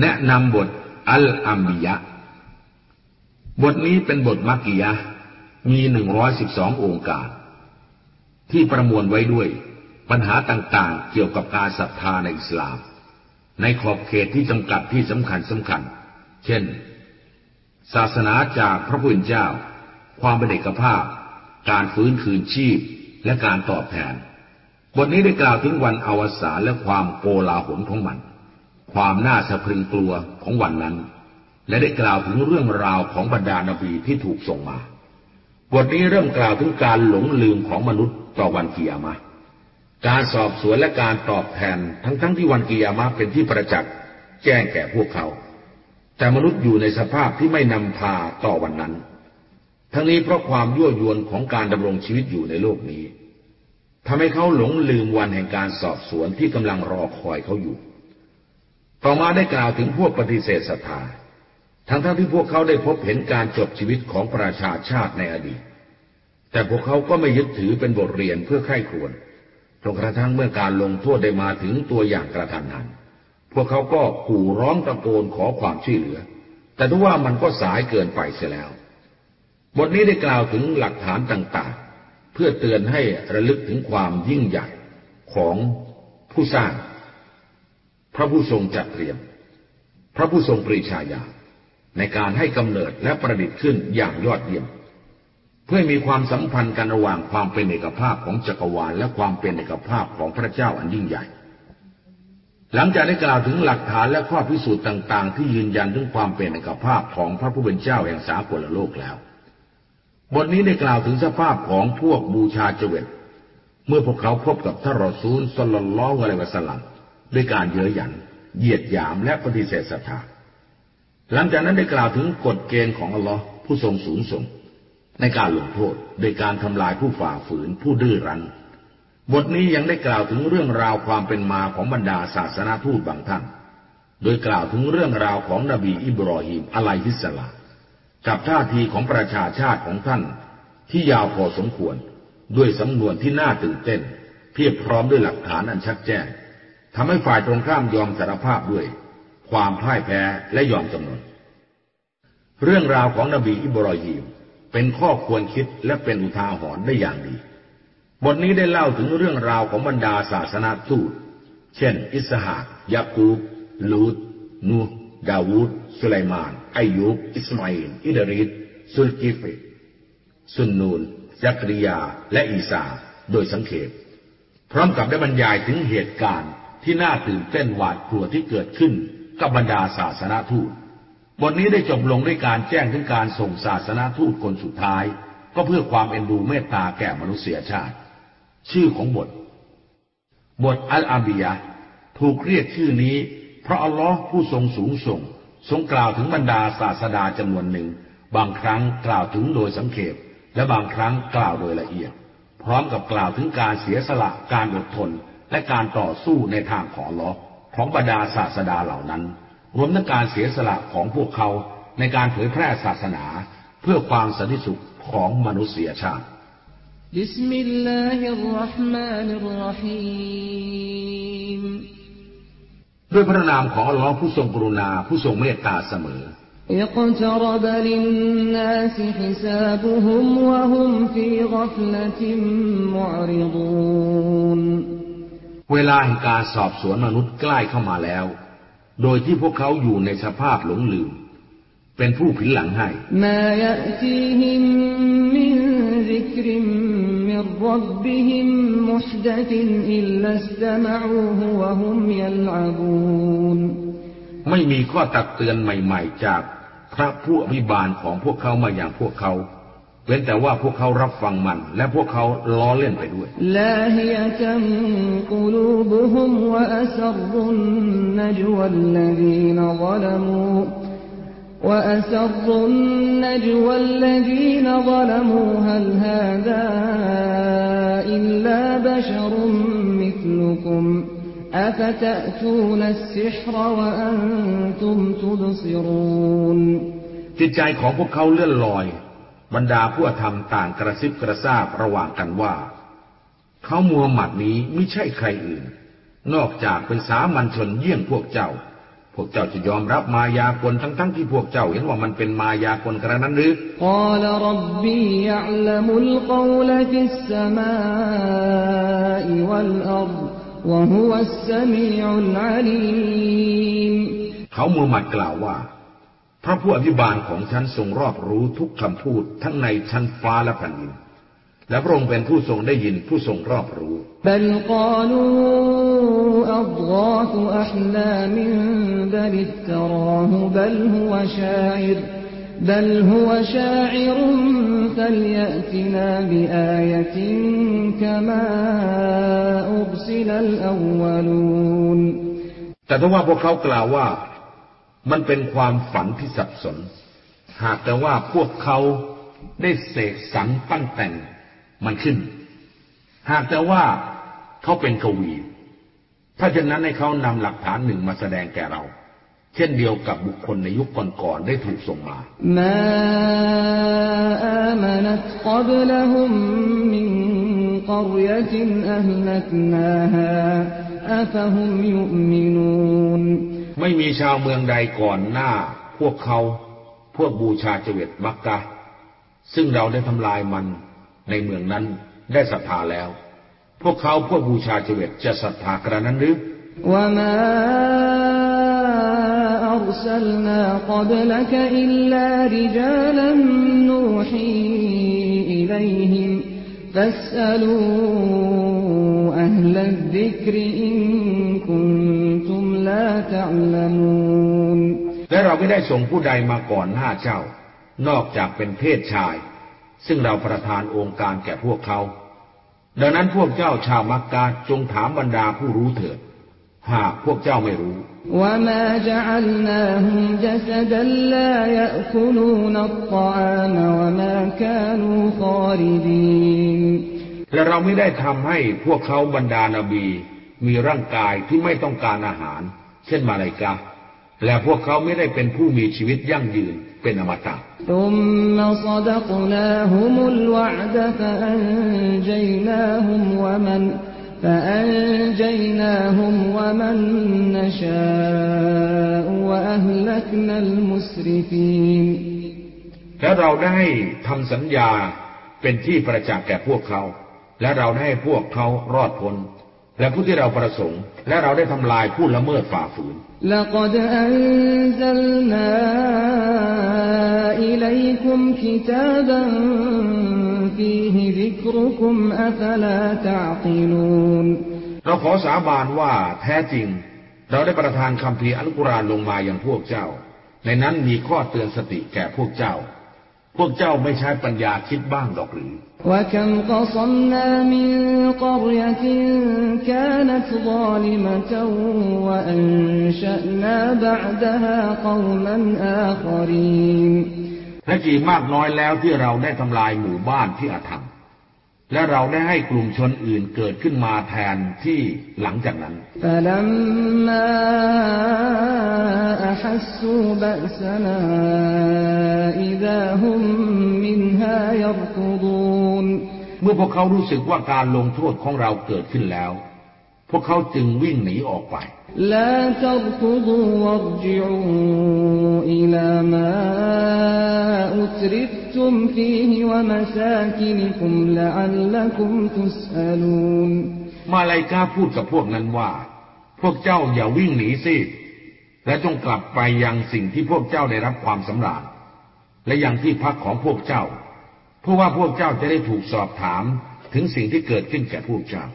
แนะนำบทอัลอัมบิยะ บทนี้เป็นบทมักกิยะ มีหนึ่งร้อยสิบสององค์การ ที่ประมวลไว้ด้วยปัญหาต่างๆ เกี่ยวกับการศรัทธาในอิสลาม ในขอบเขตที่จำกัดที่สำคัญสำคัญ เช่น ศาสนาจากพระผู้เป็นเจ้า ความเป็นเอกภาพ การฟื้นคืนชีพ และการตอบแทน บทนี้ได้กล่าวถึงวันอวสานและความโกลาหลของมัน ความน่าสะพรึงกลัวของวันนั้น และได้กล่าวถึงเรื่องราวของบรรดานาบีที่ถูกส่งมา บทนี้เริ่มกล่าวถึงการหลงลืมของมนุษย์ต่อวันกิยามะการสอบสวนและการตอบแทนทั้งๆทที่วันกิยามะเป็นที่ประจักษ์แจ้งแก่พวกเขา แต่มนุษย์อยู่ในสภาพที่ไม่นำพาต่อวันนั้น ทั้งนี้เพราะความยั่วยวนของการดำรงชีวิตอยู่ในโลกนี้ทำให้เขาหลงลืมวันแห่งการสอบสวนที่กำลังรอคอยเขาอยู่ ต่อมาได้กล่าวถึงพวกปฏิเสธศรัทธา ทั้งๆทที่พวกเขาได้พบเห็นการจบชีวิตของประชาชาติในอดีต แต่พวกเขาก็ไม่ยึดถือเป็นบทเรียนเพื่อใคร่ครวญจนกระทั่งเมื่อการลงโทษได้มาถึงตัวอย่างกระทันหัน พวกเขาก็ขู่ร้องตะโกนขอความช่วยเหลือ แต่ทว่ามันก็สายเกินไปเสียแล้ว บทนี้ได้กล่าวถึงหลักฐานต่างๆ เพื่อเตือนให้ระลึกถึงความยิ่งใหญ่ของผู้สร้าง ระผู้ทรงจัดเตรียม พระผู้ทรงปรีชาญาในการให้กำเนิดและประดิษฐ์ขึ้นอย่างยอดเยี่ยม เพื่อมีความสัมพันธ์กันระหว่างความเป็นเอกภาพของจักรวาลและความเป็นเอกภาพของพระเจ้าอันยิ่งใหญ่ หลังจากได้กล่าวถึงหลักฐานและข้อพิสูจน์ต่าง ๆ ที่ยืนยันถึงความเป็นเอกภาพของพระผู้เป็นเจ้าแห่งสากลโลกแล้ว บทนี้ได้กล่าวถึงสภาพของพวกบูชาเจวิตเมื่อพวกเขาพบกับท่านรอซูลสลลลอฮุอะลัยวะสลลัม ด้วยการเย้ยหยัน เหยียดหยามและปฏิเสธศรัทธา หลังจากนั้นได้กล่าวถึงกฎเกณฑ์ของอัลลอฮ์ผู้ทรงสูงส่ง ในการลงโทษโดยการทำลายผู้ฝ่าฝืนผู้ดื้อรั้น บทนี้ยังได้กล่าวถึงเรื่องราวความเป็นมาของบรรดาศาสนาทูตบางท่าน โดยกล่าวถึงเรื่องราวของนบีอิบรอฮีมอะลัยฮิสลากับท่าทีของประชาชาติของท่าน ที่ยาวพอสมควร ด้วยสำนวนที่น่าตื่นเต้น เพียบพร้อมด้วยหลักฐานอันชัดแจ้ง ทำให้ฝ่ายตรงข้ามยอมสารภาพด้วย ความพ่ายแพ้และยอมจำนน เรื่องราวของนบีอิบรอฮีมเป็นข้อควรคิดและเป็นอุทาหรณ์ได้อย่างดี บทนี้ได้เล่าถึงเรื่องราวของบรรดาศาสนาทูต เช่น อิสหากยากูบ ลูดนูดาวูด สุไลมานอายุบ อิสมาอิลอิดริดสุลกิฟิสุนนูนยักริยา และอีสา โดยสังเขปพร้อมกับได้บรรยายถึงเหตุการณ์ ที่น่าตื่นเต้นหวาดกลัวที่เกิดขึ้นกับบรรดาศาสนาทูต บทนี้ได้จบลงด้วยการแจ้งถึงการส่งศาสนาทูตคนสุดท้าย ก็เพื่อความเอ็นดูเมตตาแก่มนุษยชาติ ชื่อของบท บทอัลอาบียะถูกเรียกชื่อนี้ เพราะอัลลอฮ์ผู้ทรงสูงส่ง ทรงกล่าวถึงบรรดาศาสดาจำนวนหนึ่ง บางครั้งกล่าวถึงโดยสังเขปและบางครั้งกล่าวโดยละเอียด พร้อมกับกล่าวถึงการเสียสละการอดทน และการต่อสู้ในทางของอัลลอฮ์ของบรรดาศาสดาเหล่านั้นรวมทั้งการเสียสละของพวกเขาในการเผยแพร่ศาสนา เพื่อความสันติสุขของมนุษยชาติบิสมิลลาฮิรราะห์มานิรราะฮีมด้วยพระนามของอัลลอฮ์ผู้ทรงกรุณาผู้ทรงเมตตาเสมอ اقترب للناس حسابهم وهم في غفلة معرضون เวลาแห่งการสอบสวนมนุษย์ใกล้เข้ามาแล้ว โดยที่พวกเขาอยู่ในสภาพหลงลืม เป็นผู้ผินหลังให้ไม่มีข้อตักเตือนใหม่ ๆ จากพระผู้อภิบาลของพวกเขามาอย่างพวกเขา เว้นแต่ว่าพวกเขารับฟังมัน และพวกเขาล้อเล่นไปด้วยลาฮิยะตัมกุลูบุฮุมวะอัสรุนนจวัลลดีนซลมู وأسروا النجوى الذين ظلموا هل هذا إلا بشر مثلكم أفتأتون السحر وأنتم تبصرون จิตใจของพวกเขาเลื่อนลอย บรรดาผู้ธรรมต่างกระซิบกระซาบระหว่างกันว่า เขามัวหมัดนี้ไม่ใช่ใครอื่น นอกจากเป็นสามัญชนเยี่ยงพวกเจ้า พวกเจ้าจะยอมรับมายากลทั้งๆทที่พวกเจ้าเห็นว่ามันเป็นมายากลกระนั้นหรือเขามัวหมัดกล่าวว่า พระผู้อภิบาลของฉันทรงรอบรู้ทุกคำพูดทั้งในชั้นฟ้าและแผ่นดิน และพระองค์เป็นผู้ทรงได้ยินผู้ทรงรอบรู้แต่ถ้าว่าพวกเขากล่าวว่า มันเป็นความฝันที่สับสน หากแต่ว่าพวกเขาได้เสกสรรปั้นแต่งมันขึ้น หากแต่ว่าเขาเป็นกวี ถ้าเช่นนั้นให้เขานำหลักฐานหนึ่งมาแสดงแก่เรา เช่นเดียวกับบุคคลในยุคก่อนๆได้ถูกส่งมามาอามั ไม่มีชาวเมืองใดก่อนหน้า พวกเขาพวกบูชาเจเวตมักกะ ซึ่งเราได้ทำลายมันในเมืองนั้นได้ศรัทธาแล้ว พวกเขาพวกบูชาเจเวตจะศรัทธากระนั้นหรือ وما أرسلنا قبلك إلا رجالا نوحي إليهم فاسألوا أهل الذكر إن كنتم لا تعلمون และเราไม่ได้ส่งผู้ใดมาก่อนหน้าเจ้า นอกจากเป็นเพศชาย ซึ่งเราประทานองค์การแก่พวกเขา ดังนั้นพวกเจ้าชาวมักกะจงถามบรรดาผู้รู้เถิด หากพวกเจ้าไม่รู้ وما جعلناهم جسدا لا يأكلون الطعام وما كانوا خالدين และเราไม่ได้ทำให้พวกเขาบรรดานาบี มีร่างกายที่ไม่ต้องการอาหาร เช่นมาลายกาและพวกเขาไม่ได้เป็นผู้มีชีวิตยั่งยืนเป็นอมตะและเราได้ทำสัญญาเป็นที่ประจักษ์แก่พวกเขา และเราได้พวกเขารอดพ้น และผู้ที่เราประสงค์ และเราได้ทำลายผู้ละเมิดฝ่าฝืนเราขอสาบานว่าแท้จริง เราได้ประทานคำพีอัลกุรอานลงมาอย่างพวกเจ้า ในนั้นมีข้อเตือนสติแก่พวกเจ้า พวกเจ้าไม่ใช้ปัญญาคิดบ้างดอกหรือว่ละจีนและกี่มากน้อยแล้วที่เราได้ทำลายหมู่บ้านที่อธรรม และเราได้ให้กลุ่มชนอื่นเกิดขึ้นมาแทนที่หลังจากนั้น เมื่อพวกเขารู้สึกว่าการลงโทษของเราเกิดขึ้นแล้ว พวกเขาจึงวิ่งหนีออกไป لا تركضوا وارجعوا إلى ما أترفتم فيه ومساكنكم لعلكم تسألون มาลายกาพูดกับพวกนั้นว่า พวกเจ้าอย่าวิ่งหนีสิ และจงกลับไปยังสิ่งที่พวกเจ้าได้รับความสำราญ และยังที่พักของพวกเจ้า เพราะว่าพวกเจ้าจะได้ถูกสอบถามถึงสิ่งที่เกิดขึ้นแก่พวกเจ้า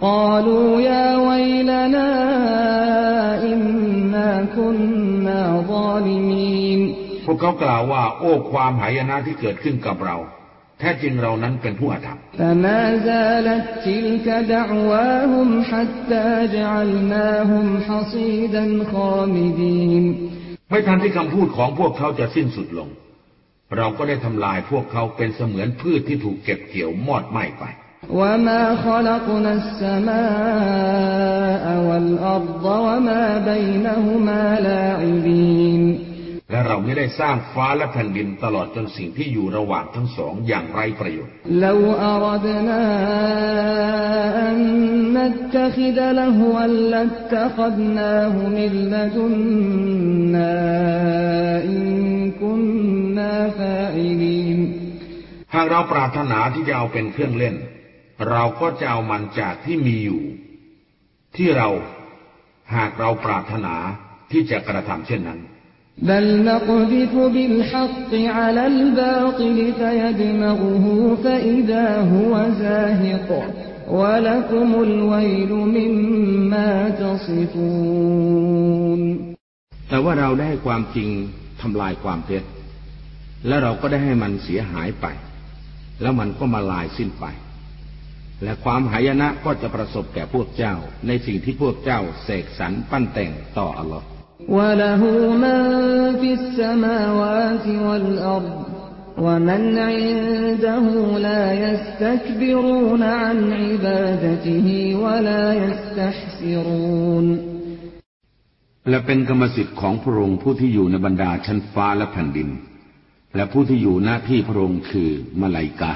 قالوا يا ويلنا إنا كنا ظالمين พวกเขากล่าวว่า โอ้ความหายนะที่เกิดขึ้นกับเรา แท้จริงเรานั้นเป็นผู้อาธรรม فما زالت تلك دعواهم حتى جعلناهم حصيدا خامدين ไม่ทันที่คำพูดของพวกเขาจะสิ้นสุดลง เราก็ได้ทำลายพวกเขาเป็นเสมือนพืชที่ถูกเก็บเกี่ยวมอดไหม้ไป وما خلقنا السماء والأرض وما بينهما لاعبين และเรา ไม่ได้สร้างฟ้าและแผ่นดินตลอดจนสิ่งที่อยู่ระหว่างทั้งสองอย่างไร้ประโยชน์ لو أردنا أن نتخذ لهوا لاتخذناه من لدنا إن كنا فاعلين หากเราปรารถนาที่จะเอาเป็นเครื่องเล่น เราก็จะเอามันจากที่มีอยู่ ที่เราหากเราปรารถนาที่จะกระทำเช่นนั้น بل نقذف بالحق على الباطل فيدمغه فإذا هو زاهق ولكم الويل مما تصفون แต่ว่าเราได้ให้ความจริงทำลายความเท็จ และเราก็ได้ให้มันเสียหายไป แล้วมันก็มาลายสิ้นไป และความหายนะก็จะประสบแก่พวกเจ้า ในสิ่งที่พวกเจ้าเสกสรรปั้นแต่งต่ออัลลอฮ์และเป็นกรรมสิทธิ์ของพระองค์ผู้ที่อยู่ในบรรดาชั้นฟ้าและแผ่นดิน และผู้ที่อยู่หน้าที่พระองค์คือมาลายกา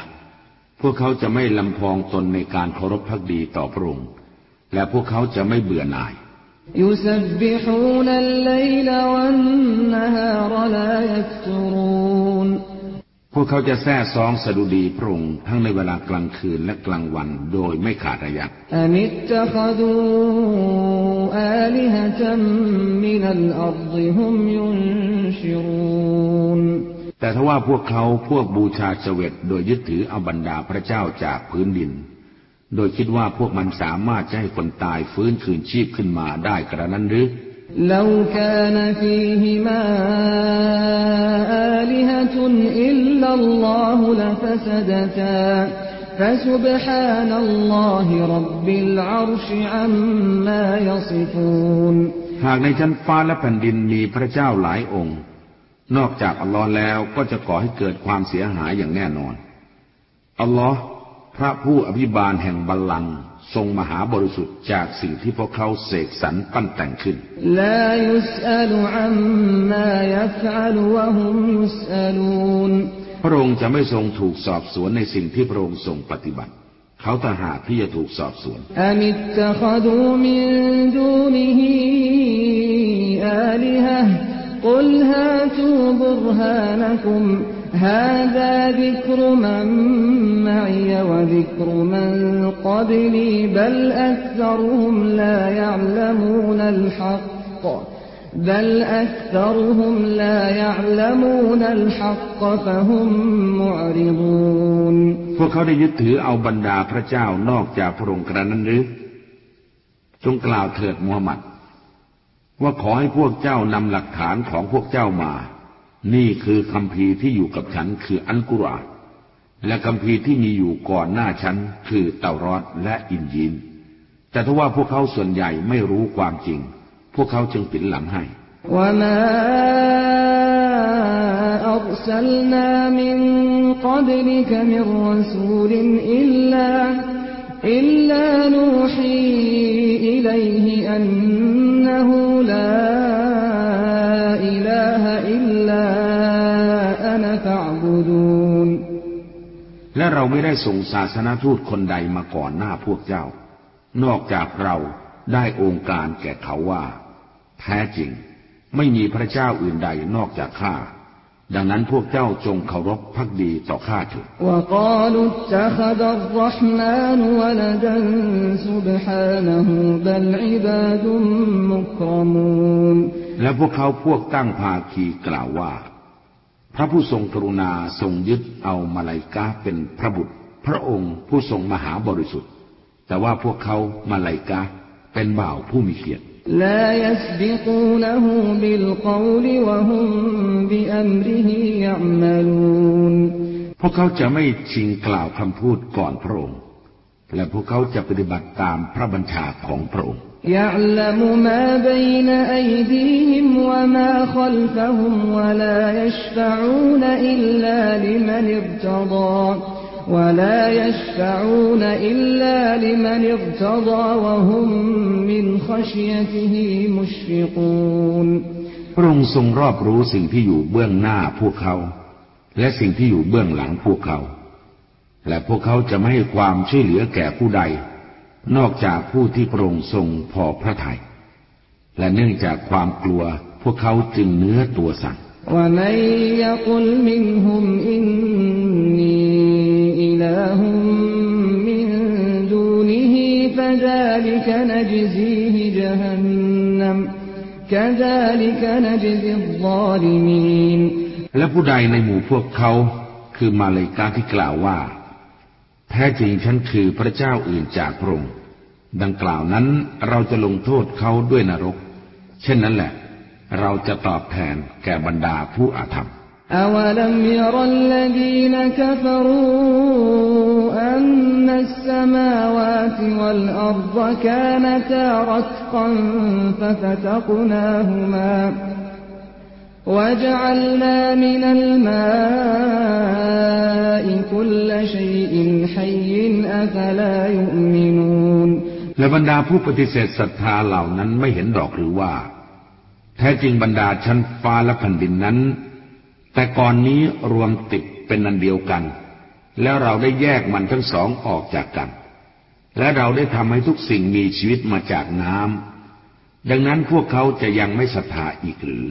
พวกเขาจะไม่ลำพองตนในการเคารพพักดีต่อพระองค์ และพวกเขาจะไม่เบื่อหน่าย พวกเขาจะแท้ซองสะดุดีพระองค์ทั้งในเวลากลางคืนและกลางวันโดยไม่ขาดระยะอ اتخذوا آلهة من الأرض هم ينشرون แต่ถ้าว่าพวกเขาพวกบูชาเสวตโดยยึดถือเอาบรรดาพระเจ้าจากพื้นดิน โดยคิดว่าพวกมันสามารถจะให้คนตายฟื้นคืนชีพขึ้นมาได้กระนั้นหรือ لو كان فيهما آلهة إلا الله لفسدتا فسبحان الله رب العرش عما يصفون หากในชั้นฟ้าและแผ่นดินมีพระเจ้าหลายองค์ นอกจากอัลลอฮ์แล้วก็จะก่อให้เกิดความเสียหายอย่างแน่นอน อัลลอฮ์พระผู้อภิบาลแห่งบัลลังทรงมหาบริสุทธิ์จากสิ่งที่พวกเขาเสกสรรปั้นแต่งขึ้น พระองค์จะไม่ทรงถูกสอบสวนในสิ่งที่พระองค์ทรงปฏิบัติ เขาต่หากที่จะถูกสอบสวนอ اتخذوا من دونه آلهة قل هاتوا برهانكم هذا ذكر من معي وذكر من قبلي بل أكثرهم لا يعلمون الحق بل أكثرهم لا يعلمون الحق فهم معرضون พวกเขาได้ยึดถือเอาบรรดาพระเจ้านอกจากพระองค์กระนั้นหรือ จงกล่าวเถิดมูฮัมหมัด ว่าขอให้พวกเจ้านำหลักฐานของพวกเจ้ามา นี่คือคำพีร์ที่อยู่กับฉันคืออันกุรอานและคำพีร์ที่มีอยู่ก่อนหน้าฉันคือเตารอดและอินยีน แต่ถ้าว่าพวกเขาส่วนใหญ่ไม่รู้ความจริง พวกเขาจึงปิดหลังให้ وما أرسلنا من قبلك من رسول إلا อิลลานูฮีอิลัยฮิอันนะฮูลาอิลาฮะอิและเราไม่ได้ส่งศาสนาทูตคนใดมาก่อนหน้าพวกเจ้า นอกจากเราได้องค์การแก่เขาว่า แท้จริง ไม่มีพระเจ้าอื่นใดนอกจากข้า ดังนั้นพวกเจ้าจงเคารพพักดีต่อข้าเถิดและพวกเขาพวกตั้งภาคีกล่าวว่า พระผู้ทรงกรุณาทรงยึดเอามาลายกาเป็นพระบุตร พระองค์ผู้ทรงมหาบริสุทธิ์ แต่ว่าพวกเขามาลายกาเป็นบ่าวผู้มีเกียรติ لا يسبقونه بالقول وهم بأمره يعملون พวกเขาจะไม่ชิงกล่าวคำพูดก่อนพระองค์ และพวกเขาจะปฏิบัติตามพระบัญชาของพระองค์ يعلم ما بين أيديهم وما خلفهم ولا يشفعون إلا لمن ارتضى ولا يشفعون إلا لمن ارتضى وهم من خشيته مشفقون พระองค์ทรงรอบรู้สิ่งที่อยู่เบื้องหน้าพวกเขา และสิ่งที่อยู่เบื้องหลังพวกเขา และพวกเขาจะไม่ให้ความช่วยเหลือแก่ผู้ใด นอกจากผู้ที่พระองค์ทรงพอพระทยัยและเนื่องจากความกลัวพวกเขาจึงเนื้อตัวสั่น ومن يقل منهم إني إله من دونه فذلك نجزيه جهنم كذلك نجزي الظالمين และผู้ใดในหมู่พวกเขาคือมาเลกาที่กล่าวว่า แท้จริงฉันคือพระเจ้าอื่นจากพระองค์ดังกล่าวนั้นเราจะลงโทษเขาด้วยนรก เช่นนั้นแหละเราจะตอบแทนแก่บรรดาผู้อาธรรม أولم ير الذين كفروا أن السماوات والأرض كانتا رتقا ففتقناهما وجعلنا من الماء كل شيء حي أفلا يؤمنون และบรรดาผู้ปฏิเสธศรัทธาเหล่านั้นไม่เห็นดอกหรือว่าแท้จริงบรรดาชั้นฟ้าและแผ่นดินนั้น แต่ก่อนนี้รวมติดเป็นนันเดียวกัน แล้วเราได้แยกมันทั้งสองออกจากกัน และเราได้ทำให้ทุกสิ่งมีชีวิตมาจากน้ำดังนั้นพวกเขาจะยังไม่ศรัทธาอีกหรือ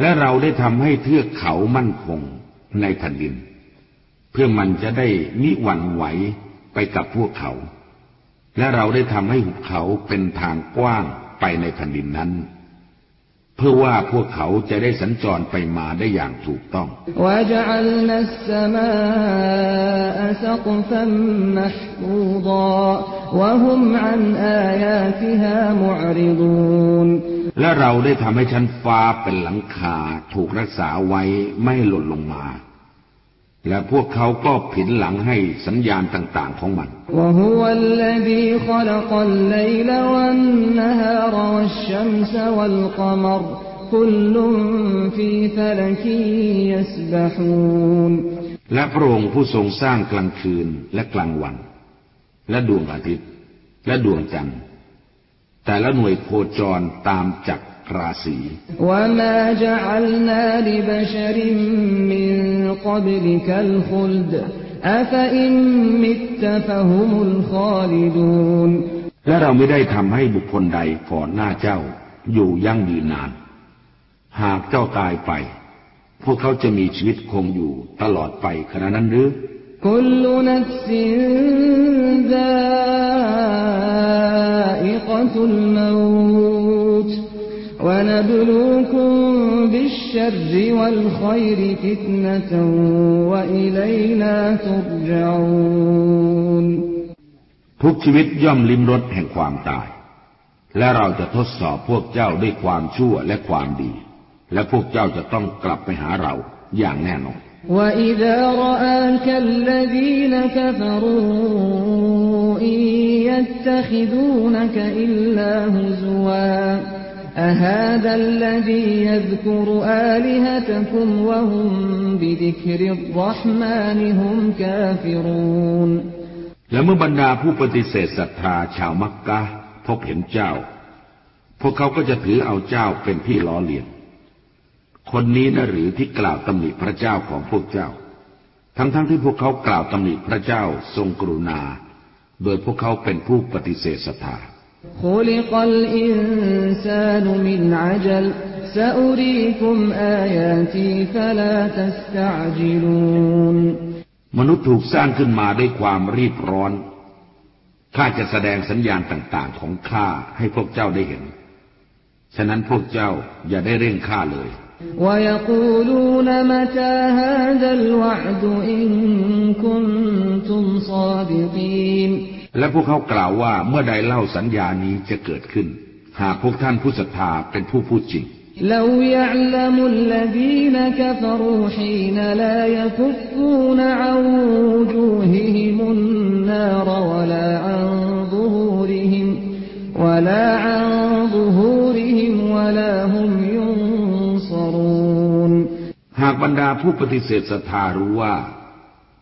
และและเราได้ทำให้เทือกเขามั่นคงในแผ่นดิน เพื่อมันจะได้มิหวั่นไหวไปกับพวกเขา และเราได้ทำให้หุบเขาเป็นทางกว้างไปในแผ่นดินนั้น เพื่อว่าพวกเขาจะได้สัญจรไปมาได้อย่างถูกต้อง และและเราได้ทำให้ชั้นฟ้าเป็นหลังคาถูกรักษาไว้ไม่หล่นลงมา และพวกเขาก็ผินหลังให้สัญญาณต่าง ๆ ของมัน และพระองค์ผู้ทรงสร้างกลางคืนและกลางวัน และดวงอาทิตย์ และดวงจันทร์ แต่ละหน่วยโคจรตามจักร ราศีและเราไม่ได้ทำให้บุคคลใดก่อนหน้าเจ้าอยู่ยั่งยืนนาน หากเจ้าตายไป พวกเขาจะมีชีวิตคงอยู่ตลอดไปขณะนั้นหรือ كل نفس ذائقة الموت ونبلوكم بالشر والخير فتنة وإلينا ترجعون ทุกชีวิตย่อมลิ้มรสแห่งความตาย และเราจะทดสอบพวกเจ้าด้วยความชั่วและความดี และพวกเจ้าจะต้องกลับไปหาเราอย่างแน่นอน وإذا رآك الذين كفروا إن يتخذونك إلا هزوا أهذا الذي يذكر آلهتكم وهم بذكر الرحمن هم كافرون และเมื่อบรรดาผู้ปฏิเสธศรัทธาชาวมักกะพบเห็นเจ้า พวกเขาก็จะถือเอาเจ้าเป็นที่ล้อเลียนคนนี้นะหรือที่กล่าวตำหนิพระเจ้าของพวกเจ้า ทั้งๆทที่พวกเขากล่าวตำหนิพระเจ้าทรงกรุณา โดยพวกเขาเป็นผู้ปฏิเสธศรัทธา มนุษย์ถูกสร้างขึ้นมาด้วยความรีบร้อน ข้าจะแสดงสัญญาณต่าง ๆ ของข้าให้พวกเจ้าได้เห็น ฉะนั้นพวกเจ้าอย่าได้เร่งข้าเลย ويقولون متى هذا الوعد إن كنتم صادقين และพวกเขากล่าวว่าเมื่อใดเล่าสัญญานี้จะเกิดขึ้น หากพวกท่านผู้ศรัทธาเป็นผู้พูดจริง لو يعلم الذين كفروا حين لا يكفون عن وجوههم النار ولا عن ظهورهم ولا عن ظهورهم ولا هم หากบรรดาผู้ปฏิเสธศรัทธารู้ว่า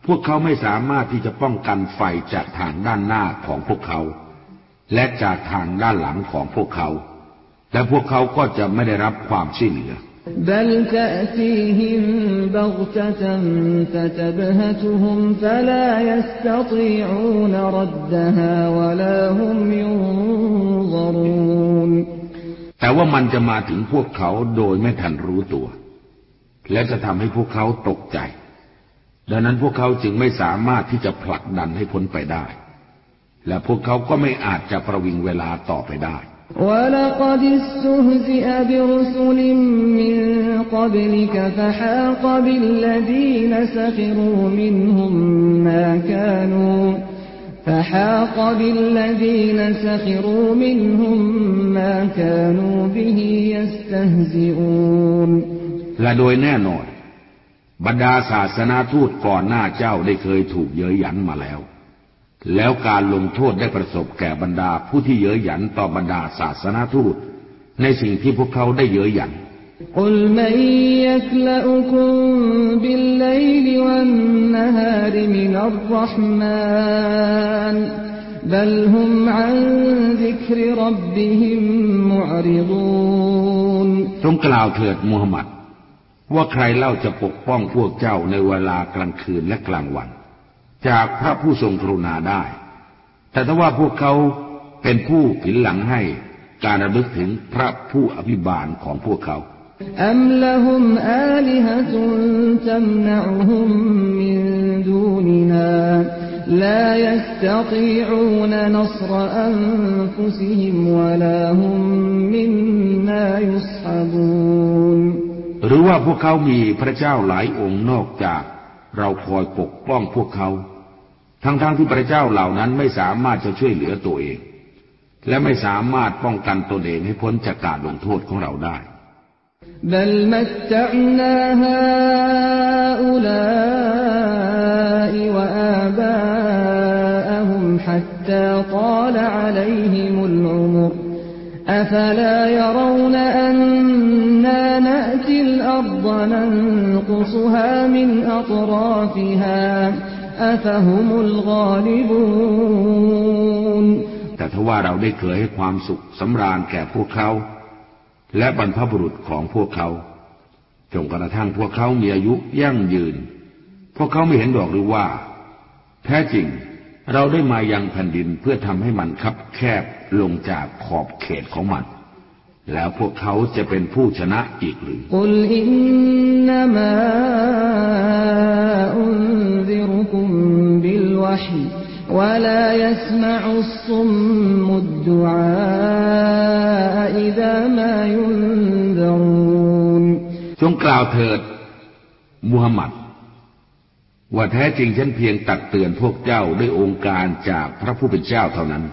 พวกเขาไม่สามารถที่จะป้องกันไฟจากทางด้านหน้าของพวกเขา และจากทางด้านหลังของพวกเขา และพวกเขาก็จะไม่ได้รับความช่วยเหลือแต่ว่ามันจะมาถึงพวกเขาโดยไม่ทันรู้ตัว และจะทำให้พวกเขาตกใจ ดังนั้นพวกเขาจึงไม่สามารถที่จะผลักดันให้พ้นไปได้ และพวกเขาก็ไม่อาจจะประวิงเวลาต่อไปได้ ولقد استهزئ برسل من قبلك فحاق بالذين سخروا منهم ما كانوا فحاق بالذين سخروا منهم ما كانوا به يستهزئون และโดยแน่นอน บรรดาศาสนาทูตก่อนหน้าเจ้าได้เคยถูกเย้ยหยันมาแล้ว แล้วการลงโทษได้ประสบแก่บรรดาผู้ที่เย้ยหยันต่อบรรดาศาสนาทูต ในสิ่งที่พวกเขาได้เย้ยหยันจงกล่าวเถิดมูฮัมหมัด ว่าใครเล่าจะปกป้องพวกเจ้าในเวลากลางคืนและกลางวันจากพระผู้ทรงกรุณาได้ แต่ถ้าว่าพวกเขาเป็นผู้ผินหลังให้การระลึกถึงพระผู้อภิบาลของพวกเขา أم لهم آلهة تمنعهم من دوننا لا يستطيعون نصر أنفسهم ولا هم منا يصحبون หรือว่าพวกเขามีพระเจ้าหลายองค์นอกจากเราคอยปกป้องพวกเขาทั้งๆทที่พระเจ้าเหล่านั้นไม่สามารถจะช่วยเหลือตัวเอง และไม่สามารถป้องกันตนเองให้พ้นจากการลงโทษของเราได้ بل متعنا هؤلاء وآباءهم حتى طال عليهم العمر أفلا يرون أنا نأتي الأرض ننقصها من أطرافها แต่ถ้าว่าเราได้เคยให้ความสุขสำราญแก่พวกเขา และบรรพบุรุษของพวกเขา จงกระทั่งพวกเขามีอายุยั่งยืน พวกเขาไม่เห็นดอกหรือว่า แท้จริง เราได้มายังแผ่นดินเพื่อทำให้มันคับแคบลงจากขอบเขตของมัน แล้วพวกเขาจะเป็นผู้ชนะอีกหรือกุลอินนามะอุนซิรุกุมบิลวะฮีวะลายัสมะอุสซุมมุดดุอาอิดามายุนดรูนจงกล่าวเถิด มุฮัมมัด ว่าแท้จริงฉันเพียงตักเตือนพวกเจ้าด้วยองค์การจากพระผู้เป็นเจ้าเท่านั้น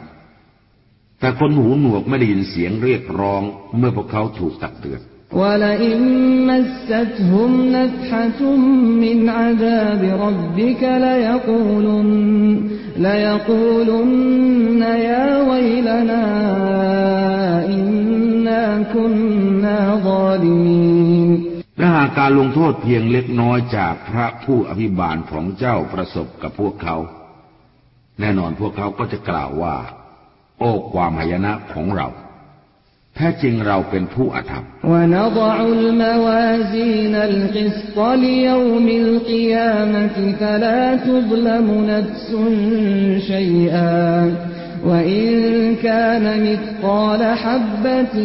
แต่คนหูหนวกไม่ได้ยินเสียงเรียกร้องเมื่อพวกเขาถูกตักเตือนและ และหากการลงโทษเพียงเล็กน้อยจากพระผู้อภิบาลของเจ้าประสบกับพวกเขา แน่นอนพวกเขาก็จะกล่าวว่า โอ้ความหายนะของเราแท้จริงเราเป็นผู้อธรรมและ ليوم القيامة فلا تظلم نفس شيئا وإن كان مثقال حبة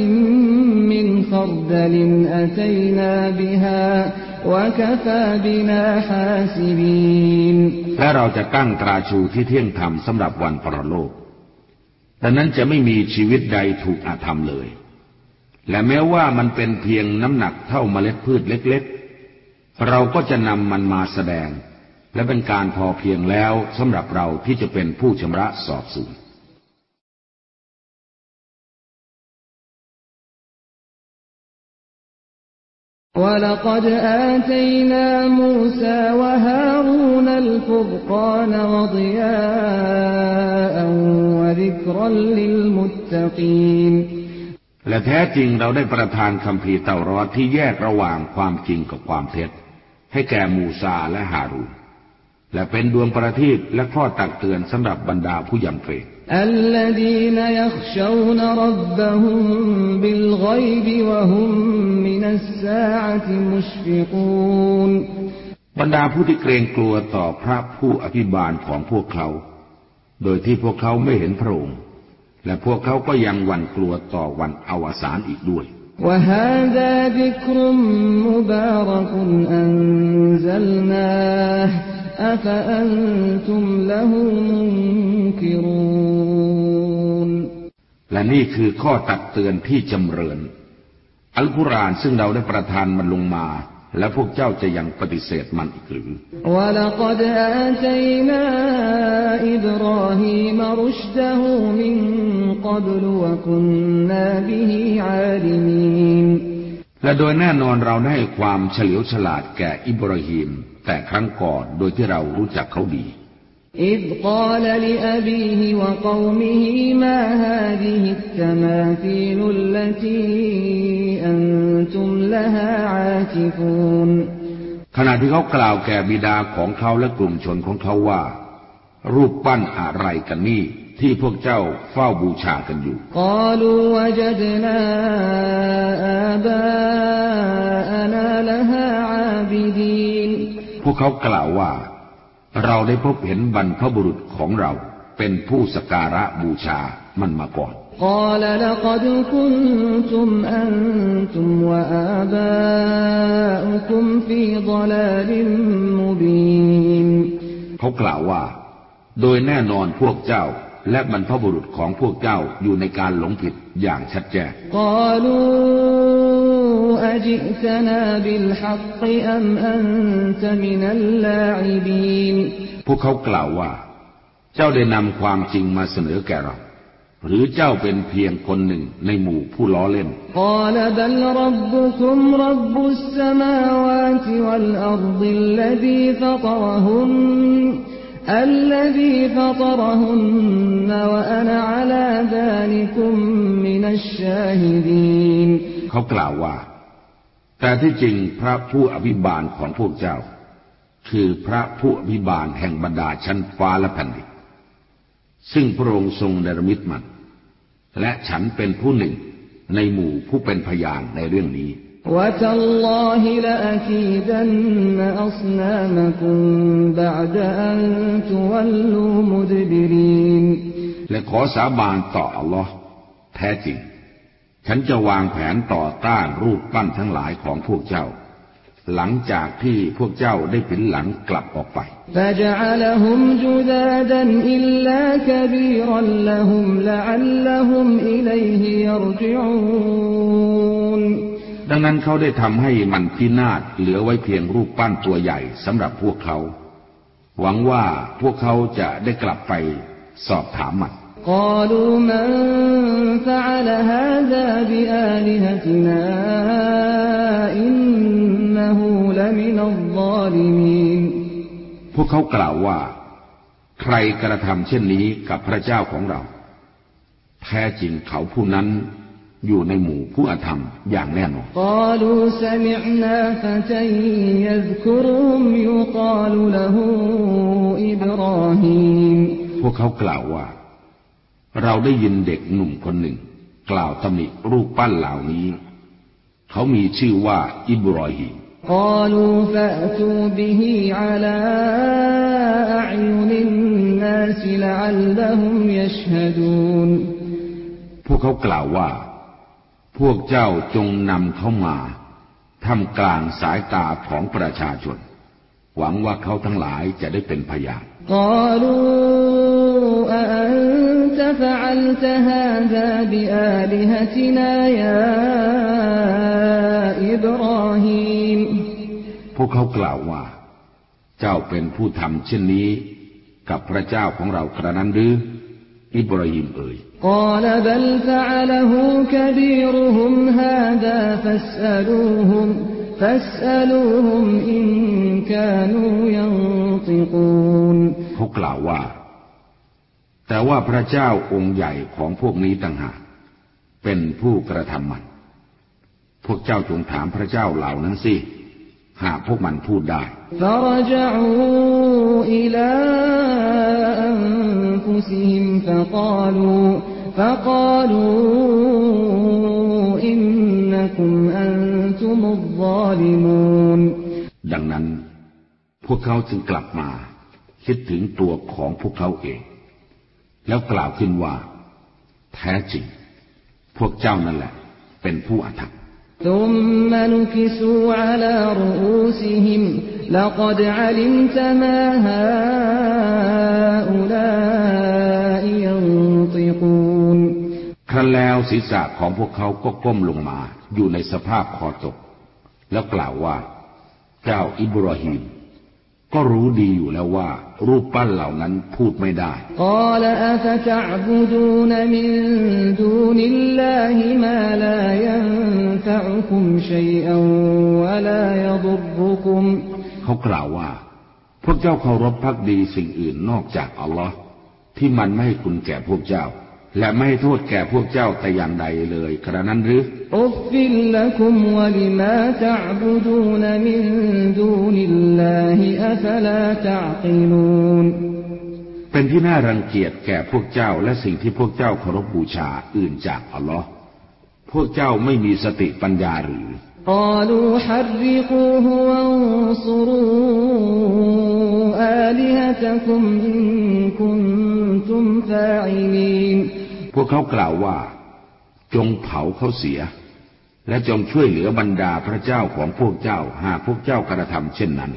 من خردل أتينا بها وكفى بنا حاسبين และเราจะตั้งตราชูที่เที่ยงธรรมสำหรับวันปรโลกแต่นั้นจะไม่มีชีวิตใดถูกอาธรรมเลย และแม้ว่ามันเป็นเพียงน้ำหนักเท่าเมล็ดพืชเล็กๆ เราก็จะนำมันมาแสดง และเป็นการพอเพียงแล้วสำหรับเราที่จะเป็นผู้ชำระสอบสว ولقد آتينا موسى وهارون الفرقان وضياء وذكرا للمتقين และแท้จริงเราได้ประทานคำพีเตารอดที่แยกระหว่างความจริงกับความเท็จ ให้แก่มูซาและฮารูและเป็นดวงประทีปและข้อตักเตือนสำหรับบรรดาผู้ยำเกรง الذين يخشون ربهم بالغيب وهم من الساعة مشفقون บรรดาผู้ที่เกรงกลัวต่อพระผู้อภิบาลของพวกเขา โดยที่พวกเขาไม่เห็นพระองค์และพวกเขาก็ยังหวั่นกลัวต่อวันอวสานอีกด้วย وهذا ذكر مبارك และนี่คือข้อตักเตือนที่จำเริญ อัลกุรอานซึ่งเราได้ประทานมันลงมา และพวกเจ้าจะยังปฏิเสธมันอีกหรือ رشده من قبل وكنا به عالمين และโดยแน่นอนเราได้ให้ความเฉลียวฉลาดแก่อิบราฮิมแต่ครั้งก่อนโดยที่เรารู้จักเขาดี إذ قال لأبيه وقومه ما هذه التماثيل التي أنتم لها عاكفون ขณะที่เขากล่าวแก่บิดาของเขาและกลุ่มชนของเขาว่า รูปปั้นอะไรกันนี่ ที่พวกเจ้าเฝ้าบูชากันอยู่ قالوا وجدنا آباءنا لها عابدين พวกเขากล่าวว่า เราได้พบเห็นบรรพบุรุษของเราเป็นผู้สกการะบูชามันมาก่อน قال لقد كنتم أنتم وآباؤكم في ضلال مبين เขากล่าวว่า โดยแน่นอนพวกเจ้า และบรรพบุรุษของพวกเจ้าอยู่ในการหลงผิดอย่างชัดแจ้งพวกเขากล่าวว่า เจ้าได้นำความจริงมาเสนอแก่เรา หรือเจ้าเป็นเพียงคนหนึ่งในหมู่ผู้ล้อเล่นก بل ربكم رب السماوات والأرض الذي فطرهن الذي فطرهن وأنا على ذلكم من الشاهدين เขากล่าวว่า แต่ที่จริงพระผู้อภิบาลของพวกเจ้า คือพระผู้อภิบาลแห่งบรรดาชั้นฟ้าและแผ่นดินซึ่งพระองค์ทรงเนรมิตมัน และฉันเป็นผู้หนึ่งในหมู่ผู้เป็นพยานในเรื่องนี้ وتالله لأكيدن أصنامكم بعد أن تولوا مدبرين และขอสาบานต่ออัลลอฮ์แท้จริง ฉันจะวางแผนต่อต้านรูปปั้นทั้งหลายของพวกเจ้า หลังจากที่พวกเจ้าได้ผินหลังกลับออกไป فجعلهم جذاذا إلا ดังนั้นเขาได้ทำให้มันพินาศเหลือไว้เพียงรูปปั้นตัวใหญ่สำหรับพวกเขา หวังว่าพวกเขาจะได้กลับไปสอบถามมันนพวกเขากล่าวว่า ใครกระทำเช่นนี้กับพระเจ้าของเรา แท้จริงเขาผู้นั้น อยู่ในหมู่ผู้อธรรมอย่างแน่นอนพวกเขากล่าวว่า เราได้ยินเด็กหนุ่มคนหนึ่ง กล่าวตำหนิรูปปั้นเหล่านี้ เขามีชื่อว่าอิบรอฮิมพวกเขากล่าวว่า พวกเจ้าจงนำเขามาทำกลางสายตาของประชาชน หวังว่าเขาทั้งหลายจะได้เป็นพยานพวกเขากล่าวว่า เจ้าเป็นผู้ทำเช่นนี้ กับพระเจ้าของเรากระนั้นหรือ อิบราฮิมเอ่ยเขากล่าวว่า แต่ว่าพระเจ้าองค์ใหญ่ของพวกนี้ต่างหากเป็นผู้กระทำมัน พวกเจ้าจงถามพระเจ้าเหล่านั้นสิ หากพวกมันพูดได้ فرجعوا إلى أنفسهم فقالوا فقالوا إنكم أنتم الظالمون ดังนั้น พวกเขาจึงกลับมา คิดถึงตัวของพวกเขาเอง แล้วกล่าวขึ้นว่า แท้จริง พวกเจ้านั่นแหละ เป็นผู้อธรรม ثم نكسوا على رؤوسهم لقد علمت ما هؤلاء ينطقون ครั้นแล้วศีรษะของพวกเขาก็ก้มลงมาอยู่ในสภาพคอตก แล้วกล่าวว่า เจ้าอิบราฮิม ก็รู้ดีอยู่แล้วว่า รูปปั้นเหล่านั้นพูดไม่ได้เขากล่าวว่า พวกเจ้าเคารพพักดีสิ่งอื่นนอกจากอัลลอฮ์ที่มันไม่ให้คุณแก่พวกเจ้า และไม่ให้โทษแก่พวกเจ้าแต่อย่างใดเลยกระนั้นหรือ أف لكم ولما تعبدون من دون الله أفلا تعقلون เป็นที่น่ารังเกียจแก่พวกเจ้าและสิ่งที่พวกเจ้าเคารพบูชาอื่นจากอัลลอฮ์พวกเจ้าไม่มีสติปัญญาหรือ قالوا حرقوه وانصروا آلهتكم إن كنتم فاعلين พวกเขากล่าวว่า จงเผาเขาเสีย และจงช่วยเหลือบรรดาพระเจ้าของพวกเจ้า หากพวกเจ้ากระทำเช่นนั้น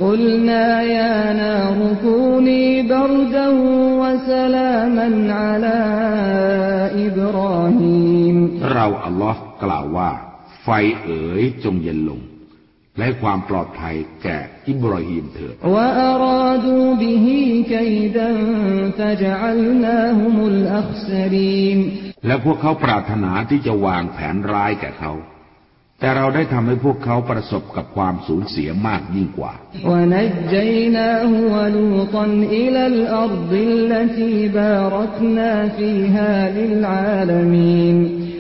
เราอัลลอฮ์กล่าวว่า ไฟเอ๋ยจงเย็นลง และความปลอดภัยแก่อิบรอฮิมเถิดและพวกเขาปรารถนาที่จะวางแผนร้ายแก่เขา แต่เราได้ทำให้พวกเขาประสบกับความสูญเสียมากยิ่งกว่า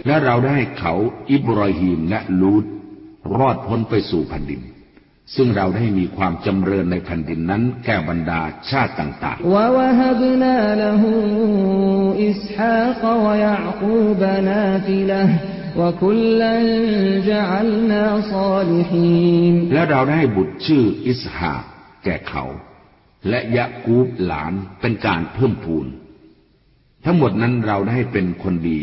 และเราได้เขาอิบรอฮิมและลูต รอดพ้นไปสู่แผ่นดิน ซึ่งเราได้มีความจำเริญในแผ่นดินนั้นแก่บรรดาชาติต่างๆและเราได้บุตรชื่ออิสฮาแก่เขา และยะกูบหลานเป็นการเพิ่มพูน ทั้งหมดนั้นเราได้เป็นคนดี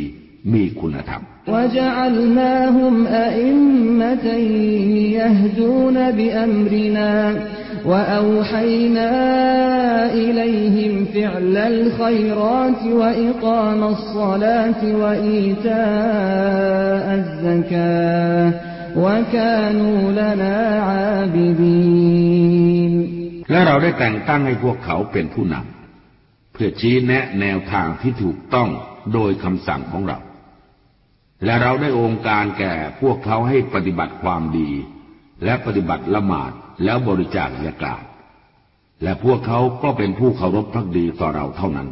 มีคุณธรรม وجعلناهم أئمة يهدون بأمرنا وأوحينا إليهم فعل الخيرات وإقام الصلاة وإيتاء الزكاة وكانوا لنا عابدين และเราได้แต่งตั้งให้พวกเขาเป็นผู้นำเพื่อชี้แนะแนวทางที่ถูกต้องโดยคำสั่งของเรา และเราได้องค์การแก่พวกเขาให้ปฏิบัติความดี และปฏิบัติละหมาดแล้วบริจาคยากาศและพวกเขาก็เป็นผู้เคารพพักดีต่อเราเท่านั้น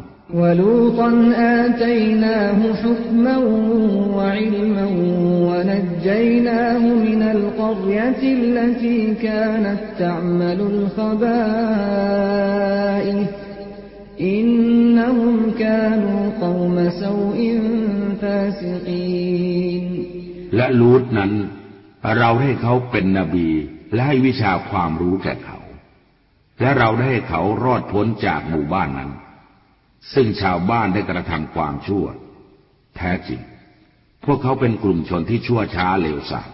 อิน كانوا قوم سوء فاسقين และลูดนั้น เราได้ให้เขาเป็นนบีและให้วิชาความรู้แก่เขา และเราได้ให้เขารอดพ้นจากหมู่บ้านนั้น ซึ่งชาวบ้านได้กระทำความชั่ว แท้จริง พวกเขาเป็นกลุ่มชนที่ชั่วช้าเลวทราม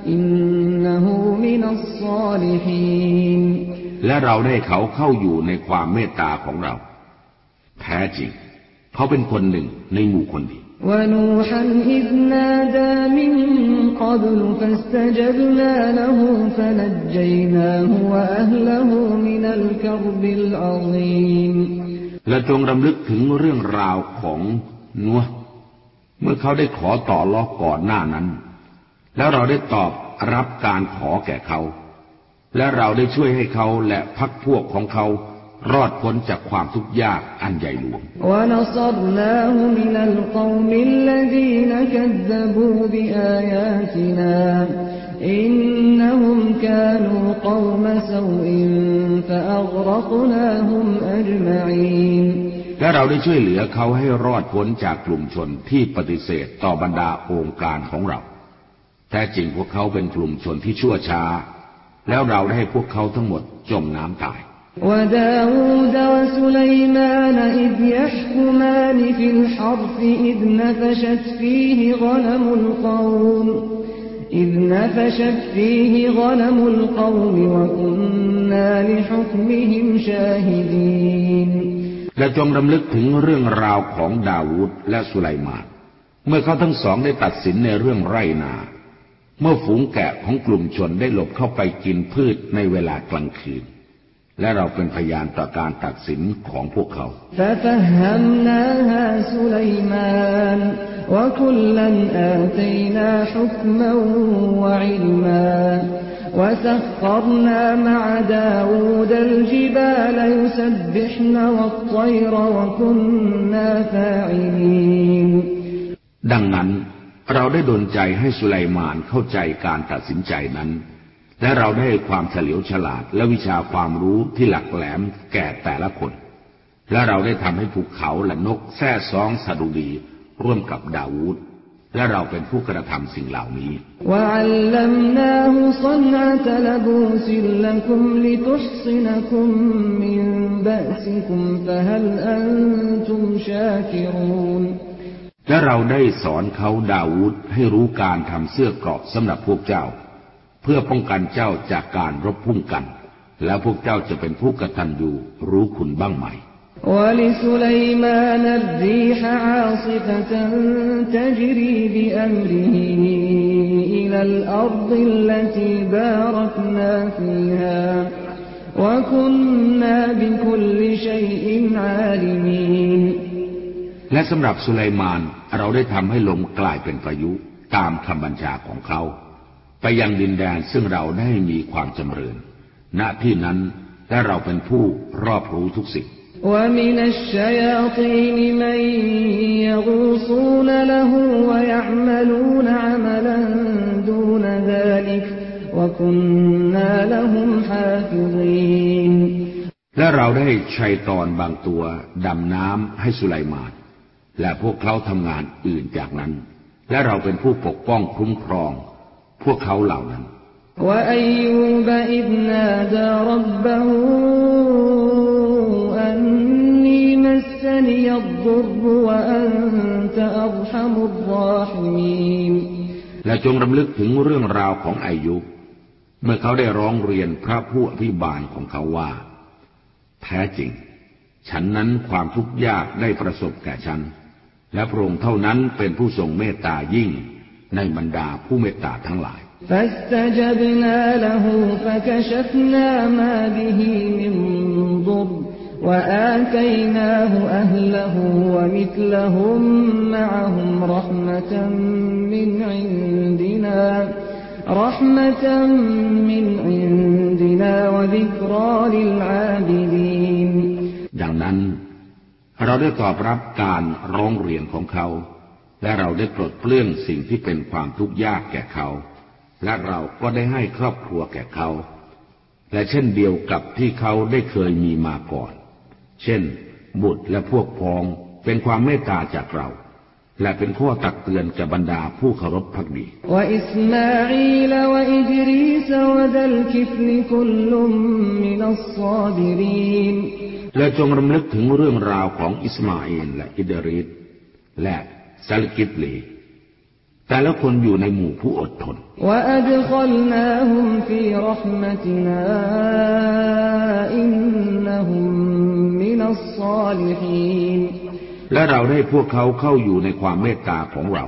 وأدخلناه في رحمتنا إنه من الصالحين และเราได้ให้เขาเข้าอยู่ในความเมตตาของเรา แท้จริง เขาเป็นคนหนึ่งในหมู่คนดี ونوحا إذ نادى من قبل فاستجبنا له فنجيناه وأهله من الكرب العظيم และจงรำลึกถึงเรื่องราวของนัวเมื่อเขาได้ขอต่อรอก่อนหน้านั้น และเราได้ตอบรับการขอแก่เขา และเราได้ช่วยให้เขาและพักพวกของเขารอดพ้นจากความทุกข์ยากอันใหญ่หลวง และเราได้ช่วยเหลือเขาให้รอดพ้นจากกลุ่มชนที่ปฏิเสธต่อบรรดาองค์การของเรา แท้จริงพวกเขาเป็นกลุ่มชนที่ชั่วช้า แล้วเราได้ให้พวกเขาทั้งหมดจมน้ำตาย وداود وسليمان إذ يحكمان في الحرث إذ نفشت فيه غنم القوم إذ نفشت فيه غنم القوم وكنا لحكمهم شاهدين และจงรำลึกถึงเรื่องราวของดาวูดและสุไลมาน เมื่อเขาทั้งสองได้ตัดสินในเรื่องไรนา เมื่อฝูงแกะของกลุ่มชนได้หลบเข้าไปกินพืชในเวลากลางคืน และเราเป็นพยานต่อการตัดสินของพวกเขา ففهمناها سليمان وكلا آتينا حكما وعلما وسخرنا مع داود الجبال يسبحن والطير وكنا فاعلين ดังนั้น เราได้ดลใจให้สุไลมานเข้าใจการตัดสินใจนั้น และเราได้ความเฉลียวฉลาดและวิชาความรู้ที่หลักแหลมแก่แต่ละคน และเราได้ทำให้ภูเขาและนกแท้ซ้องสะดุดีร่วมกับดาวูดและเราเป็นผู้กระทำสิ่งเหล่านี้และ และเราได้สอนเขาดาวุธให้รู้การทำเสื้อเกราะสำหรับพวกเจ้า เพื่อป้องกันเจ้าจากการรบพุ่งกัน แล้วพวกเจ้าจะเป็นผู้กระตันอยู่รู้คุณบ้างไหมและ และสำหรับสุไลมานเราได้ทำให้ลมกลายเป็นพายุตามคำบัญชาของเขา ไปยังดินแดนซึ่งเราได้มีความจำเริญณะที่นั้นและเราเป็นผู้รอบรู้ทุกสิ่งและเราได้ชัยตอนบางตัวดำน้ำให้สุไลมาน และพวกเขาทำงานอื่นจากนั้น และเราเป็นผู้ปกป้องคุ้มครอง พวกเขาเหล่านั้นและจงรำลึกถึงเรื่องราวของอายุ เมื่อเขาได้ร้องเรียนพระผู้อภิบาลของเขาว่า แท้จริง ฉันนั้นความทุกข์ยากได้ประสบแก่ฉัน และพระองค์เท่านั้นเป็นผู้ทรงเมตตายิ่งในบรรดาผู้เมตตาทั้งหลาย ดังนั้น เราได้ตอบรับการร้องเรียนของเขา และเราได้ปลดเปลื้องสิ่งที่เป็นความทุกข์ยากแก่เขา และเราก็ได้ให้ครอบครัวแก่เขา และเช่นเดียวกับที่เขาได้เคยมีมาก่อน เช่น บุตรและพวกพ้องเป็นความเมตตาจากเรา และเป็นข้อตักเตือนกับบรรดาผู้เคารพพักดีและ และจงรำลึกถึงเรื่องราวของอิสมาอินและอิดริสและซาลกิบลีแต่ละคนอยู่ในหมู่ผู้อดทนและเราได้พวกเขาเข้าอยู่ในความเมตตาของเรา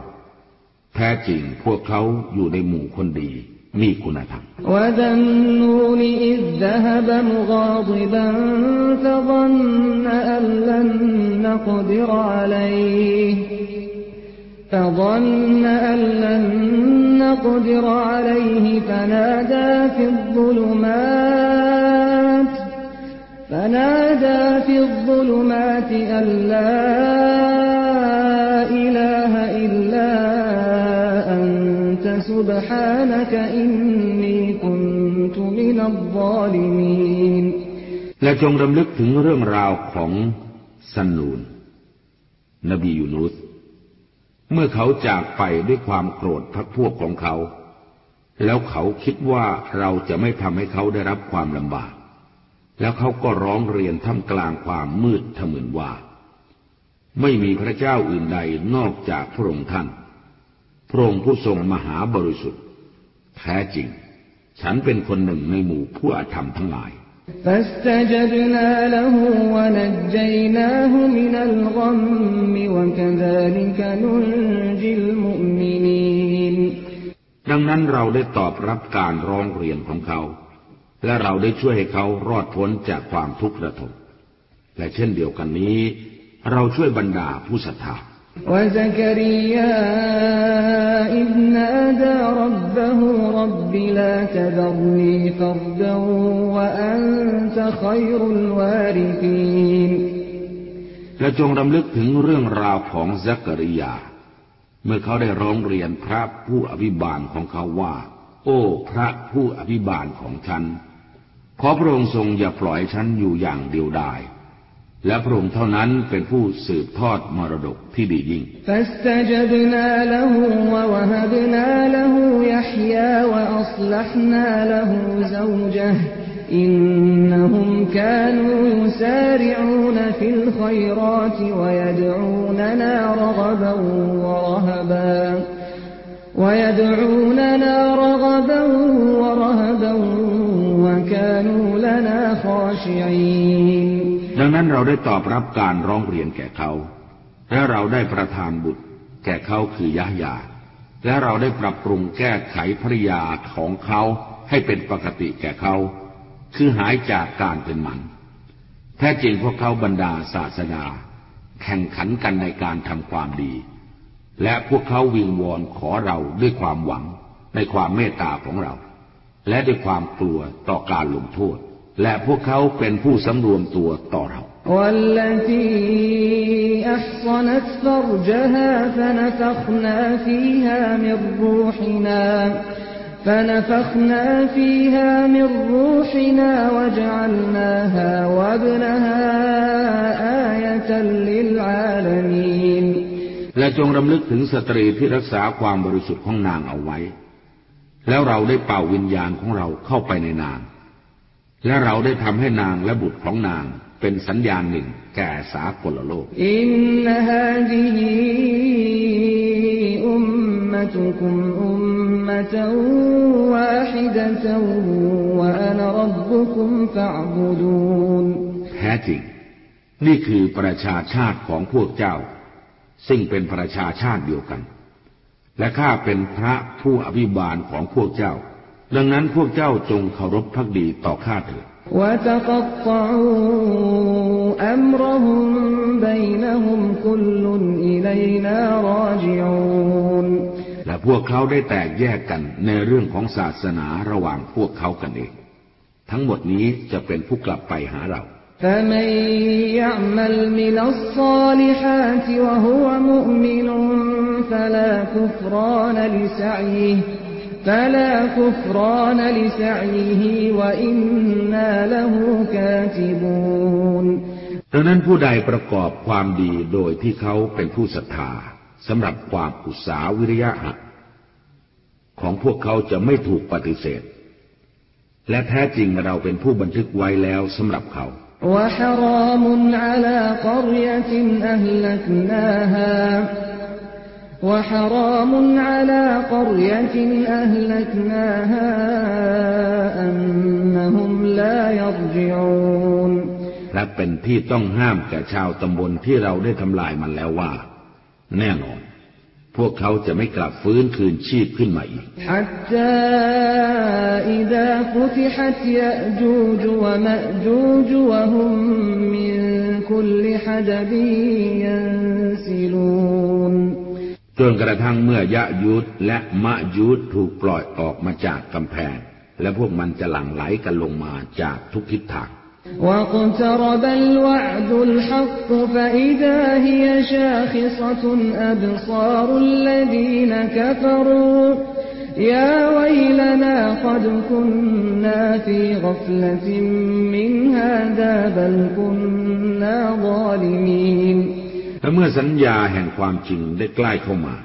แท้จริงพวกเขาอยู่ในหมู่คนดี میکند و اذ ذهب مغاضبا فظن ان لن نقدر عليه. فظن أن لن نقدر عليه. فنادى في الظلمات فنادى في الظلمات أن لا سبحانك إني كنت من الظالمين และจงรำลึกถึงเรื่องราวของซันนูน นบียูนุส เมื่อเขาจากไปด้วยความโกรธพักพวกของเขา แล้วเขาคิดว่าเราจะไม่ทำให้เขาได้รับความลำบาก แล้วเขาก็ร้องเรียนท่ามกลางความมืดทะมึนว่า ไม่มีพระเจ้าอื่นใดนอกจากพระองค์ท่าน พ พระองค์ผู้ทรงมหาบริสุทธิ์ แท้จริง ฉันเป็นคนหนึ่งในหมู่ผู้อาธรรมทั้งหลาย ดังนั้นเราได้ตอบรับการร้องเรียนของเขา และเราได้ช่วยให้เขารอดพ้นจากความทุกข์ระทมและเช่นเดียวกันนี้ เราช่วยบรรดาผู้ศรัทธา وزكريا إذ نادى ربه رب لا تذرني فردا وأنت خير الوارثين และจงรำลึกถึงเรื่องราวของซักริยา เมื่อเขาได้ร้องเรียนพระผู้อภิบาลของเขาว่า โอ้ พระผู้อภิบาลของฉัน ขอพระองค์ทรงอย่าปล่อยฉันอยู่อย่างเดียวดาย และพระองค์เท่านั้นเป็นผู้สืบทอดมรดกที่ดียิ่ง فاستجبنا له ووهبنا له يحيى وأصلحنا له زوجه إنهم كانوا يسارعون في الخيرات ويدعوننا رغبا ورهبا ويدعوننا رغبا ورهبا وكانوا لنا خاشعين ดังนั้นเราได้ตอบรับการร้องเรียนแก่เขา และเราได้ประทานบุตร แก่เขาคือยะยา และเราได้ปรับปรุงแก้ไขภริยาของเขาให้เป็นปกติแก่เขา คือหายจากการเป็นหมัน แท้จริงพวกเขาบรรดาศาสนาแข่งขันกันในการทำความดี และพวกเขาวิงวอนขอเราด้วยความหวังในความเมตตาของเรา และด้วยความกลัวต่อการลงโทษ และพวกเขาเป็นผู้สำรวมตัวต่อเรา والتي أحصنت فرجها فنفخنا فيها من روحنا فنفخنا فيها من روحنا وجعلناها وابنها آية للعالمين และจงรำลึกถึงสตรีที่รักษาความบริสุทธิ์ของนางเอาไว้ แล้วเราได้เป่าวิญญาณของเราเข้าไปในนาง และเราได้ทำให้นางและบุตรของนางเป็นสัญญาณหนึ่งแก่สากลโลก อินนฮาดิฮิอุมมะตุคุมอุมมะตวาฮิดะตวะอานะรับบุคุมฟะอ์บุดูนแท้จริง นี่คือประชาชาติของพวกเจ้า ซึ่งเป็นประชาชาติเดียวกัน และข้าเป็นพระผู้อภิบาลของพวกเจ้า ดังนั้นพวกเจ้าจงเคารพพักดีต่อข้าเถิด وتقطعوا أمرهم بينهم كل إلينا راجعون และพวกเขาได้แตกแยกกันในเรื่องของศาสนาระหว่างพวกเขากันเอง ทั้งหมดนี้จะเป็นผู้กลับไปหาเรา فمن يعمل من الصالحات وهو مؤمن فلا كفران لسعيه فلا كفران لسعيه وإنا له كاتبون ดังนั้นผู้ใดประกอบความดีโดยที่เขาเป็นผู้ศรัทธาสำหรับความอุตสาหวิริยะของพวกเขาจะไม่ถูกปฏิเสธ และแท้จริงเราเป็นผู้บันทึกไว้แล้วสำหรับเขา وحرام على قرية أهلكناها وحرام على قرية أهلكناها أنهم لا يرجعون และเป็นที่ต้องห้ามแก่ชาวตำบลที่เราได้ทำลายมันแล้วว่า แน่นอน พวกเขาจะไม่กลับฟื้นคืนชีพขึ้นมาอีกฮัตตาอิดาฟุติฮัตยะจูจวะมะจูจวะฮุมมินคุลลิฮัดบียันซิลูน จนกระทั่งเมื่อยะยุดและมะยุดถูกปล่อยออกมาจากกำแพง และพวกมันจะหลั่งไหลกันลงมาจากทุกทิศทางและ และเมื่อสัญญาแห่งความจริงได้ใกล้เข้ามา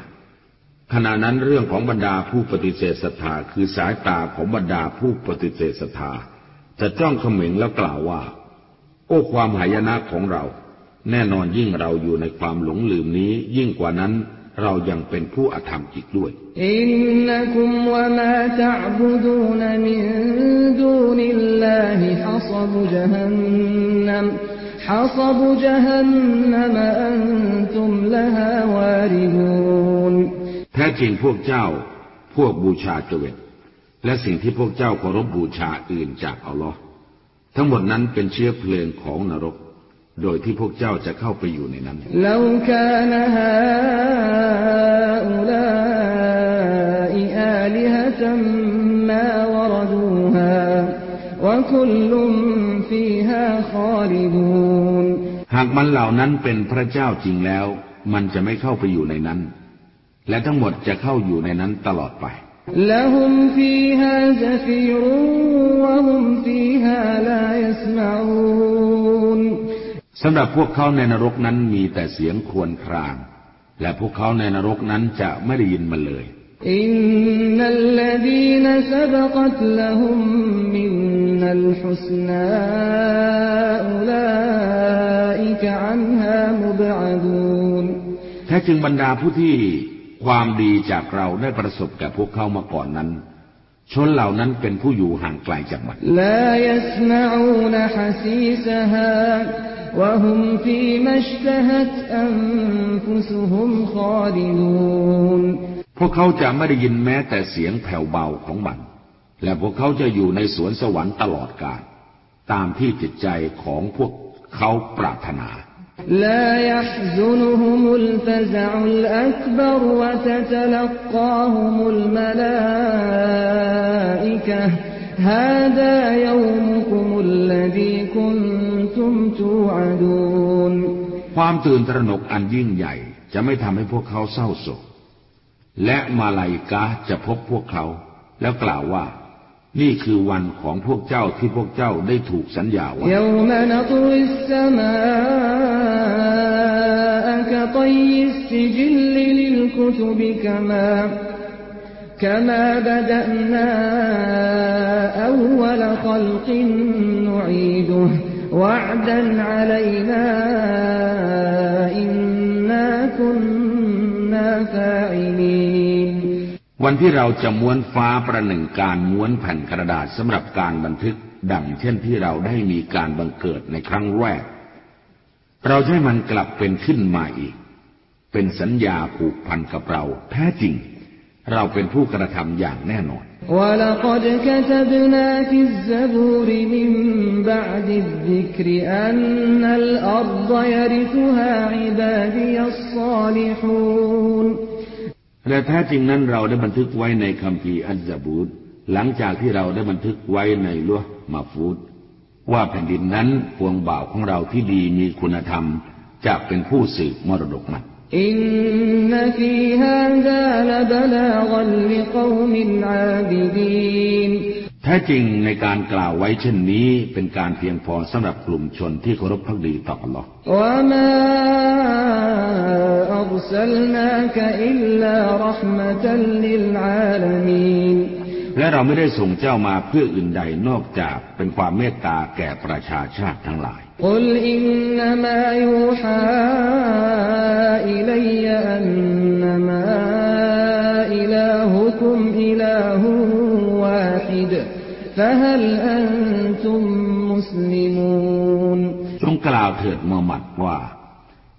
ขณะนั้นเรื่องของบรรดาผู้ปฏิเสธศรัทธาคือสายตาของบรรดาผู้ปฏิเสธศรัทธาจะจ้องเขม็งแล้วกล่าวว่า โอ้ความหายนะของเรา แน่นอนยิ่งเราอยู่ในความหลงลืมนี้ ยิ่งกว่านั้นเรายังเป็นผู้อธรรมอีกด้วย อินนักุมวะมาตะบุดูนมินดูนิลลาฮิฮัศบุจฮันนัม ฮัศบุจฮันนัมอันตุมละฮาวาริดูนแท้จริงพวกเจ้า พวกบูชาจเวตและสิ่งที่พวกเจ้าเคารพบูชาอื่นจากอัลลอฮ์ทั้งหมดนั้นเป็นเชื้อเพลิงของนรก โดยที่พวกเจ้าจะเข้าไปอยู่ในนั้นหากมันเหล่านั้นเป็นพระเจ้าจริงแล้ว มันจะไม่เข้าไปอยู่ในนั้น และทั้งหมดจะเข้าอยู่ในนั้นตลอดไป สำหรับพวกเขาในนรกนั้นมีแต่เสียงควรคราง และพวกเขาในนรกนั้นจะไม่ได้ยินมันเลยอินนัลลดีนสบกตลหุมมินนัลฮุสนา แท้จึงบรรดาผู้ที่ความดีจากเราได้ประสบแก่พวกเขามาก่อนนั้น ชนเหล่านั้นเป็นผู้อยู่ห่างไกลจากมันพวกเขาจะไม่ได้ยินแม้แต่เสียงแผ่วเบาของมัน และพวกเขาจะอยู่ในสวนสวรรค์ตลอดกาลตามที่จิตใจของพวกเขาปรารถนา لا يحزنهم الفزع الأكبر وتتلقاهم الملائكة هذا يومكم الذي كنتم توعدون ความตื่นตระหนกอันยิ่งใหญ่จะไม่ทำให้พวกเขาเศร้าโศกและมาลายกาจะพบพวกเขาแล้วกล่าวว่า นี่คือวันของพวกเจ้าที่พวกเจ้าได้ถูกสัญญาว่าวัน วันที่เราจะม้วนฟ้าประหนึ่งการม้วนแผ่นกระดาษสำหรับการบันทึกดังเช่นที่เราได้มีการบังเกิดในครั้งแรก เราจะให้มันกลับเป็นขึ้นมาอีก เป็นสัญญาผูกพันกับเราแท้จริง เราเป็นผู้กระทำอย่างแน่นอนและ และแท้จริงนั้นเราได้บันทึกไว้ในคัมภีร์อัซซะบูรหลังจากที่เราได้บันทึกไว้ในเลาฮุลมะห์ฟูซว่าแผ่นดินนั้นปวงบ่าวของเราที่ดีมีคุณธรรมจะเป็นผู้สืบมรดกมันإن في هذا لبلاغا لقوم عابدين แท้จริงในการกล่าวไว้เช่นนี้เป็นการเพียงพอสำหรับกลุ่มชนที่เคารพภักดีต่ออัลลอฮ์และเราไม่ได้ส่งเจ้ามาเพื่ออื่นใดนอกจากเป็นความเมตตาแก่ประชาชาติทั้งหลายอิล فهل أنتم مسلمون จงกล่าวเถิดมูฮัมหมัดว่า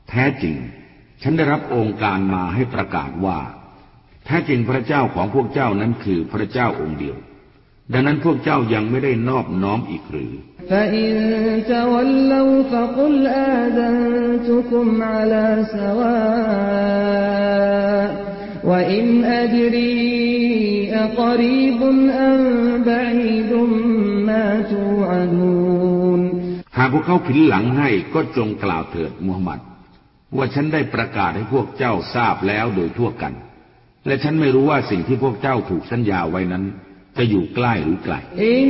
แท้จริงฉันได้รับองค์การมาให้ประกาศว่าแท้จริงพระเจ้าของพวกเจ้านั้นคือพระเจ้าองค์เดียว ดังนั้นพวกเจ้ายังไม่ได้นอบน้อมอีกหรือ หากพวกเขาผินหลังให้ก็จงกล่าวเถิดมูฮัมหมัด ว่าฉันได้ประกาศให้พวกเจ้าทราบแล้วโดยทั่วกัน และฉันไม่รู้ว่าสิ่งที่พวกเจ้าถูกสัญญาไว้นั้นจะอยู่ใกล้หรือไกลอิน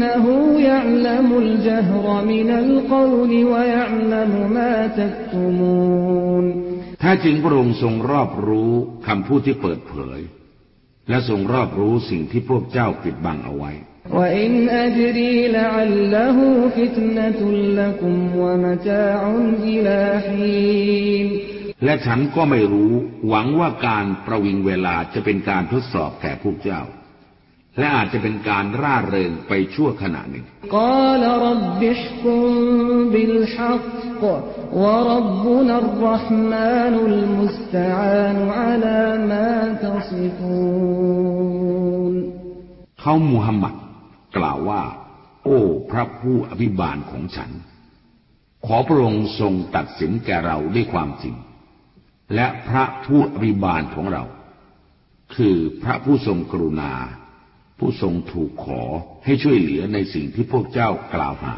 นหูยะลมุลจฮรมินัลกอลวะยะลมุมาตักตุมูน ถ้าจริงพระองค์ทรงรอบรู้คำพูดที่เปิดเผย และทรงรอบรู้สิ่งที่พวกเจ้าปิดบังเอาไว้ และฉันก็ไม่รู้หวังว่าการประวิงเวลาจะเป็นการทดสอบแก่พวกเจ้า และอาจจะเป็นการร่าเริงไปชั่วขณะหนึ่งเขามูฮัมหมัดกล่าวว่า โอ้ พระผู้อภิบาลของฉัน ขอพระองค์ทรงตัดสินแก่เราด้วยความจริง และพระผู้อภิบาลของเรา คือพระผู้ทรงกรุณา ผู้ทรงถูกขอให้ช่วยเหลือในสิ่งที่พวกเจ้ากล่าวหา